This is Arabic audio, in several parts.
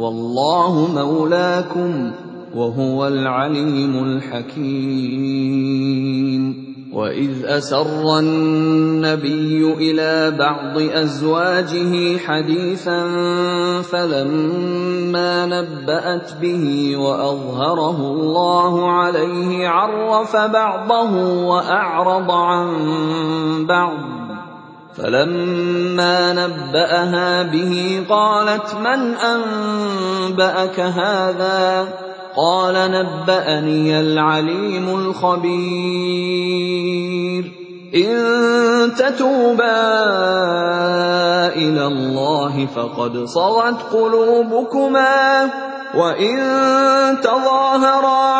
والله مولاكم وهو العليم الحكيم. وإذ أسر النبي إلى بعض أزواجه حديثا فلما نبأت به وأظهره الله عليه عرف بعضه وأعرض عن بعض. فلما نبأها به قالت من أنبأك هذا؟ قال نبأني العليم الخبير. إن تتوبا إلى الله فقد صغت قلوبكما وإن تظاهرا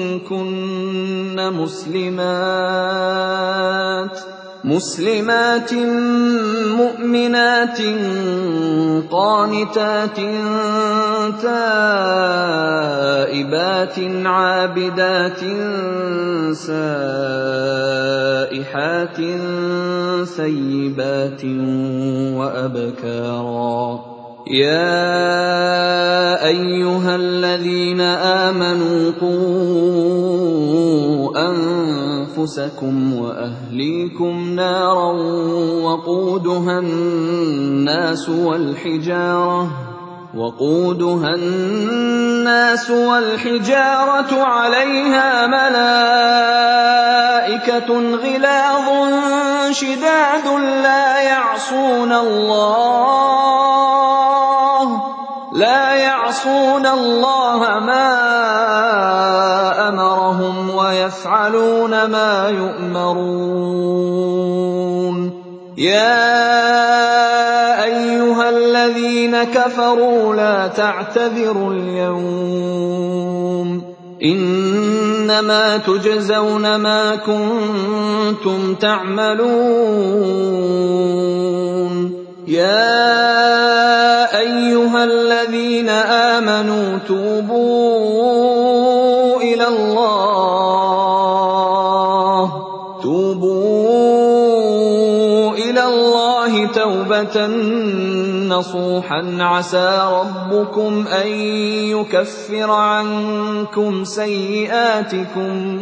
مسلمات مسلمات مؤمنات قانتات تائبات عابدات سائحات ثيبات وأبكارا يا أيها الذين آمنوا قوا أنفسكم وأهليكم نارا وقودها الناس والحجارة وقودها الناس والحجارة عليها ملائكة غلاظ شداد لا يعصون الله لا يعصون الله ما أمرهم ويفعلون ما يؤمرون. يا أيها الذين كفروا لا تعتذروا اليوم. إنما تجزون ما كنتم تعملون. يا أيها الذين آمنوا توبوا إلى الله. توبوا إلى الله توبة نصوحا. عسى ربكم أن يكفر عنكم سيئاتكم.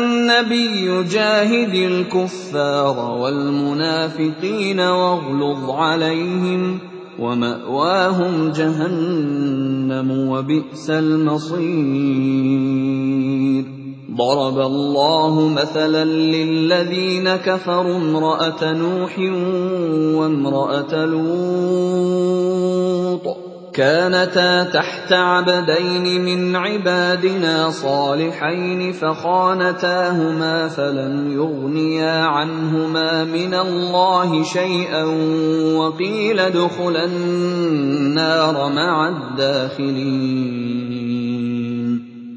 النبي جاهد الكفار والمنافقين واغلظ عليهم ومأواهم جهنم وبئس المصير. ضرب الله مثلا للذين كفروا امرأة نوح وامرأة لوط. كانتا تحت عبدين من عبادنا صالحين فخانتاهما فلم يغنيا عنهما من الله شيئا وقيل ادخلا النار مع الداخلين.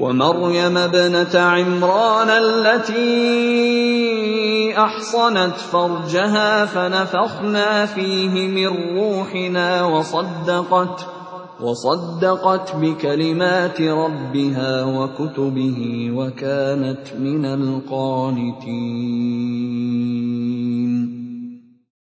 ومريم ابنة عمران التي أحصنت فرجها فنفخنا فيه من روحنا وصدقت وصدقت بكلمات ربها وكتبه وكانت من القانتين.